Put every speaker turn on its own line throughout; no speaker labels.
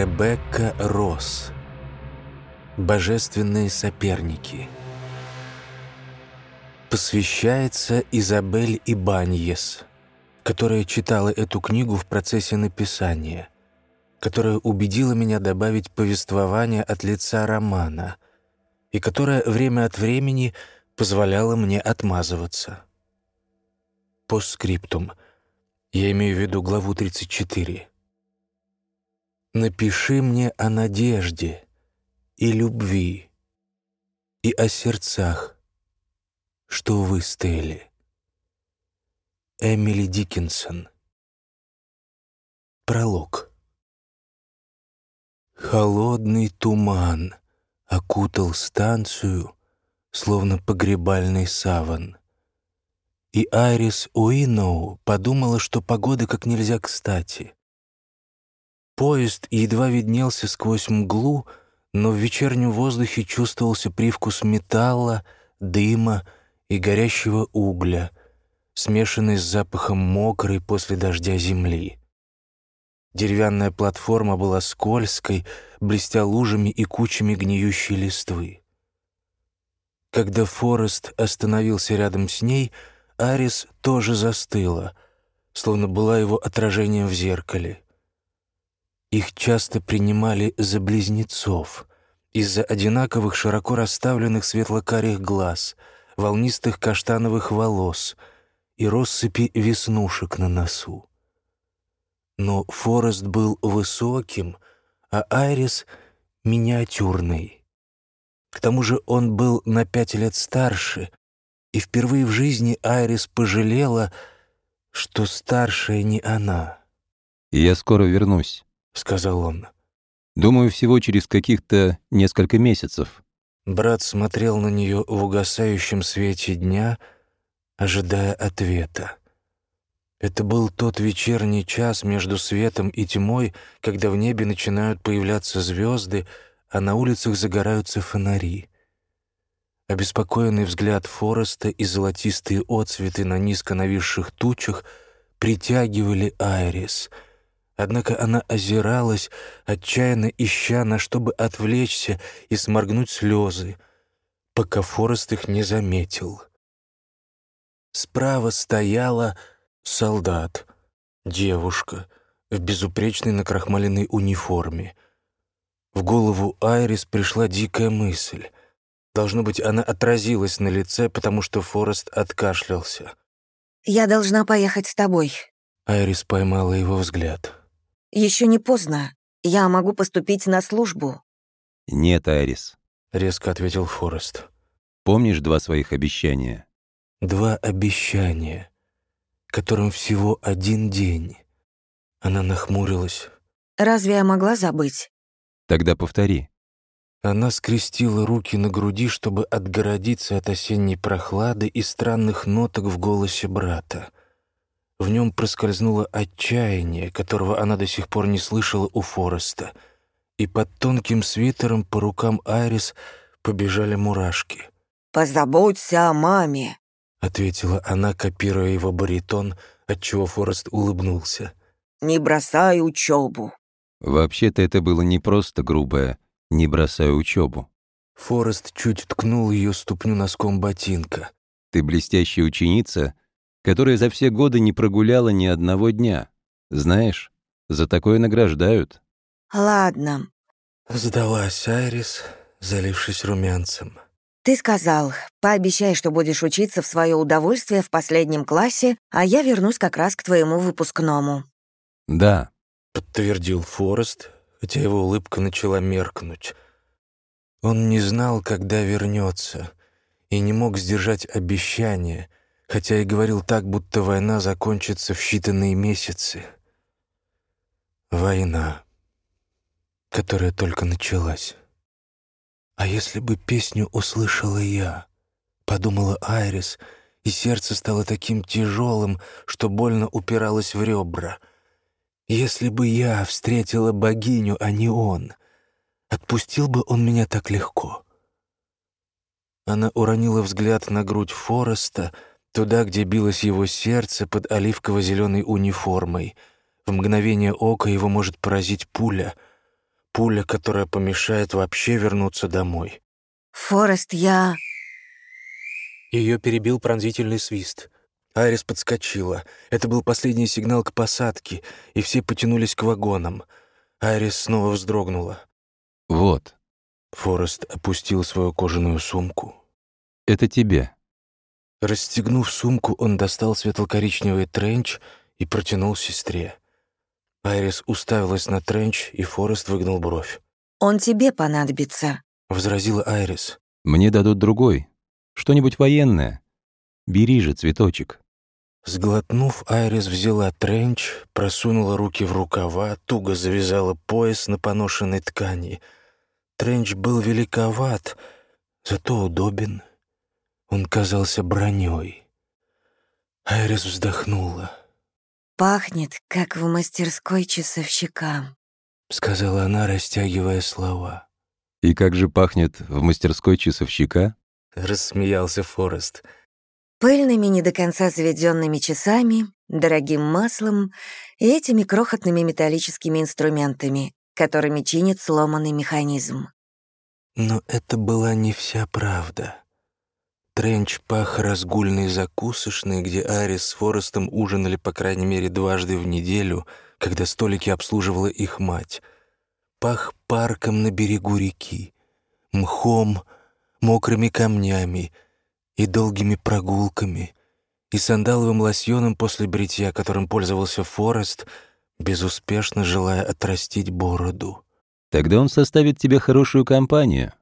Ребекка Росс. Божественные соперники. Посвящается Изабель Ибаньес, которая читала эту книгу в процессе написания, которая убедила меня добавить повествование от лица романа и которая время от времени позволяла мне отмазываться. Постскриптум. Я имею в виду главу 34. Напиши мне о надежде и любви, и о сердцах, что выстояли. Эмили Диккенсон. Пролог. Холодный туман окутал станцию, словно погребальный саван. И Айрис Уиноу подумала, что погода как нельзя кстати — Поезд едва виднелся сквозь мглу, но в вечернем воздухе чувствовался привкус металла, дыма и горящего угля, смешанный с запахом мокрой после дождя земли. Деревянная платформа была скользкой, блестя лужами и кучами гниющей листвы. Когда Форест остановился рядом с ней, Арис тоже застыла, словно была его отражением в зеркале — их часто принимали за близнецов из-за одинаковых широко расставленных светло-карих глаз, волнистых каштановых волос и россыпи веснушек на носу. Но Форест был высоким, а Айрис — миниатюрный. К тому же он был на пять лет старше, и впервые в жизни Айрис пожалела, что старшая не она.
«Я скоро вернусь», —
сказал он.
«Думаю, всего через каких-то несколько месяцев».
Брат смотрел на нее в угасающем свете дня, ожидая ответа. Это был тот вечерний час между светом и тьмой, когда в небе начинают появляться звезды, а на улицах загораются фонари. Обеспокоенный взгляд Фореста и золотистые отцветы на низко нависших тучах притягивали Айрис — Однако она озиралась, отчаянно ища, на чтобы отвлечься и сморгнуть слезы, пока Форест их не заметил. Справа стояла солдат, девушка в безупречной накрахмаленной униформе. В голову Айрис пришла дикая мысль. Должно быть, она отразилась на лице, потому что Форест откашлялся.
«Я должна поехать с тобой».
Айрис поймала его взгляд.
Еще не поздно. Я могу поступить на службу».
«Нет, Айрис», —
резко ответил Форест.
«Помнишь два своих обещания?»
«Два обещания, которым всего один день». Она нахмурилась.
«Разве я могла забыть?»
«Тогда повтори».
Она скрестила руки на груди, чтобы отгородиться от осенней прохлады и странных ноток в голосе брата. В нем проскользнуло отчаяние, которого она до сих пор не слышала у Фореста, и под тонким свитером по рукам Айрис побежали мурашки.
«Позаботься о маме», —
ответила она, копируя его баритон, отчего Форест улыбнулся.
«Не бросай учебу».
Вообще-то это было не просто грубое «не бросай учебу».
Форест чуть ткнул ее ступню носком ботинка.
«Ты блестящая ученица, которая за все годы не прогуляла ни одного дня. Знаешь, за такое награждают».
«Ладно».
Сдалась Айрис, залившись румянцем.
«Ты сказал, пообещай, что будешь учиться в свое удовольствие в последнем классе, а я вернусь как раз к твоему выпускному».
«Да», —
подтвердил Форест, хотя его улыбка начала меркнуть. Он не знал, когда вернется, и не мог сдержать обещание — хотя и говорил так, будто война закончится в считанные месяцы. Война, которая только началась. «А если бы песню услышала я?» — подумала Айрис, и сердце стало таким тяжелым, что больно упиралось в ребра. «Если бы я встретила богиню, а не он, отпустил бы он меня так легко?» Она уронила взгляд на грудь Фореста — Туда, где билось его сердце под оливково-зеленой униформой. В мгновение ока его может поразить пуля. Пуля, которая помешает вообще вернуться домой.
Форест, я...
Ее перебил пронзительный свист. Айрис подскочила. Это был последний сигнал к посадке, и все потянулись к вагонам. Айрис снова вздрогнула.
«Вот,
Форест опустил свою кожаную сумку.
это тебе».
Расстегнув сумку, он достал светло-коричневый тренч и протянул сестре. Айрис уставилась на тренч, и Форест выгнул бровь.
Он тебе понадобится.
Возразила Айрис.
Мне дадут другой. Что-нибудь военное. Бери же, цветочек.
Сглотнув, Айрис взяла тренч, просунула руки в рукава, туго завязала пояс на поношенной ткани. Тренч был великоват, зато удобен. Он казался броней. Айрис вздохнула.
Пахнет, как в мастерской часовщика.
— сказала она, растягивая слова.
И как же пахнет в мастерской часовщика?
Рассмеялся Форест.
Пыльными, не до конца заведенными часами, дорогим маслом и этими крохотными металлическими инструментами, которыми чинит сломанный механизм.
Но это была не вся правда. Тренч пах разгульной закусочной, где Арис с Форестом ужинали по крайней мере дважды в неделю, когда столики обслуживала их мать. Пах парком на берегу реки, мхом, мокрыми камнями и долгими прогулками, и сандаловым лосьоном после бритья, которым пользовался Форест, безуспешно желая отрастить бороду.
Тогда он составит тебе хорошую компанию.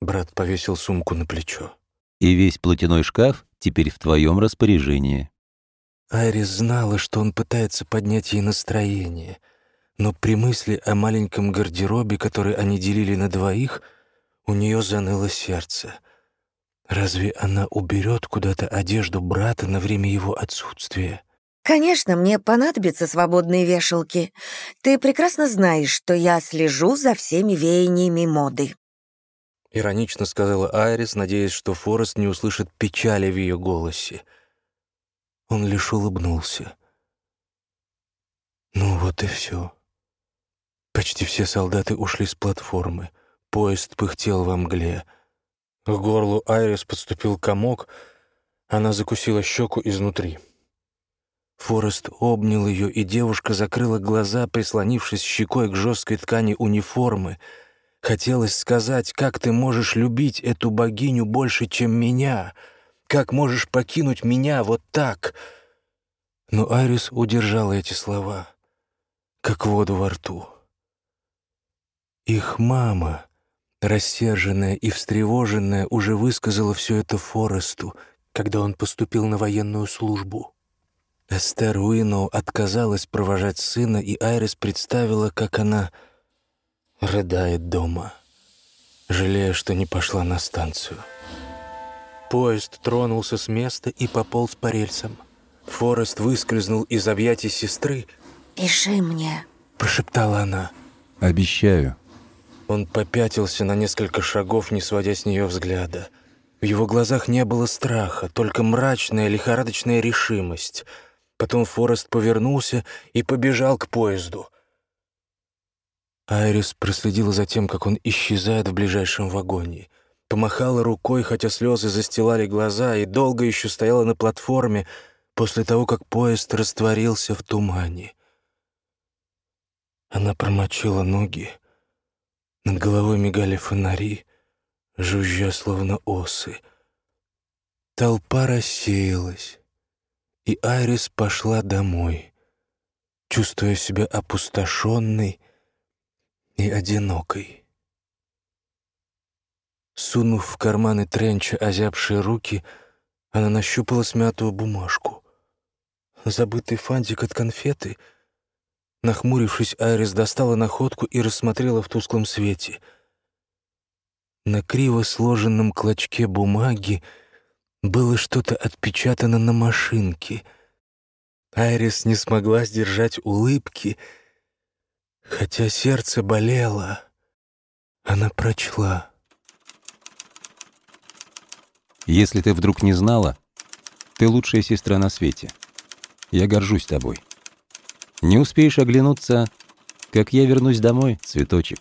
Брат повесил сумку на плечо.
И весь платяной шкаф теперь в твоем распоряжении.
Айрис знала, что он пытается поднять ей настроение, но при мысли о маленьком гардеробе, который они делили на двоих, у нее заныло сердце. Разве она уберет куда-то одежду брата на время его отсутствия?
«Конечно, мне понадобятся свободные вешалки. Ты прекрасно знаешь, что я слежу за всеми веяниями моды».
Иронично сказала Айрис, надеясь, что Форест не услышит печали в ее голосе. Он лишь улыбнулся. Ну вот и все. Почти все солдаты ушли с платформы. Поезд пыхтел во мгле. К горлу Айрис подступил комок. Она закусила щеку изнутри. Форест обнял ее, и девушка закрыла глаза, прислонившись щекой к жесткой ткани униформы. Хотелось сказать, как ты можешь любить эту богиню больше, чем меня? Как можешь покинуть меня вот так? Но Айрис удержала эти слова, как воду во рту. Их мама, рассерженная и встревоженная, уже высказала все это Форесту, когда он поступил на военную службу. Эстер Уиноу отказалась провожать сына, и Айрис представила, как она рыдает дома, жалея, что не пошла на станцию. Поезд тронулся с места и пополз по рельсам. Форест выскользнул из объятий сестры,
«Пиши мне».
прошептала она.
Обещаю.
Он попятился на несколько шагов, не сводя с нее взгляда. В его глазах не было страха, только мрачная, лихорадочная решимость. Потом Форест повернулся и побежал к поезду. Айрис проследила за тем, как он исчезает в ближайшем вагоне. Помахала рукой, хотя слезы застилали глаза, и долго еще стояла на платформе после того, как поезд растворился в тумане. Она промочила ноги. Над головой мигали фонари, жужжа словно осы. Толпа рассеялась, и Айрис пошла домой, чувствуя себя опустошенной и одинокой. Сунув в карманы тренча озябшие руки, она нащупала смятую бумажку. Забытый фантик от конфеты. Нахмурившись, Айрис достала находку и рассмотрела в тусклом свете. На криво сложенном клочке бумаги было что-то отпечатано на машинке. Айрис не смогла сдержать улыбки, хотя сердце болело. Она прочла.
Если ты вдруг не знала, ты лучшая сестра на свете. Я горжусь тобой. Не успеешь оглянуться, как я вернусь домой, цветочек.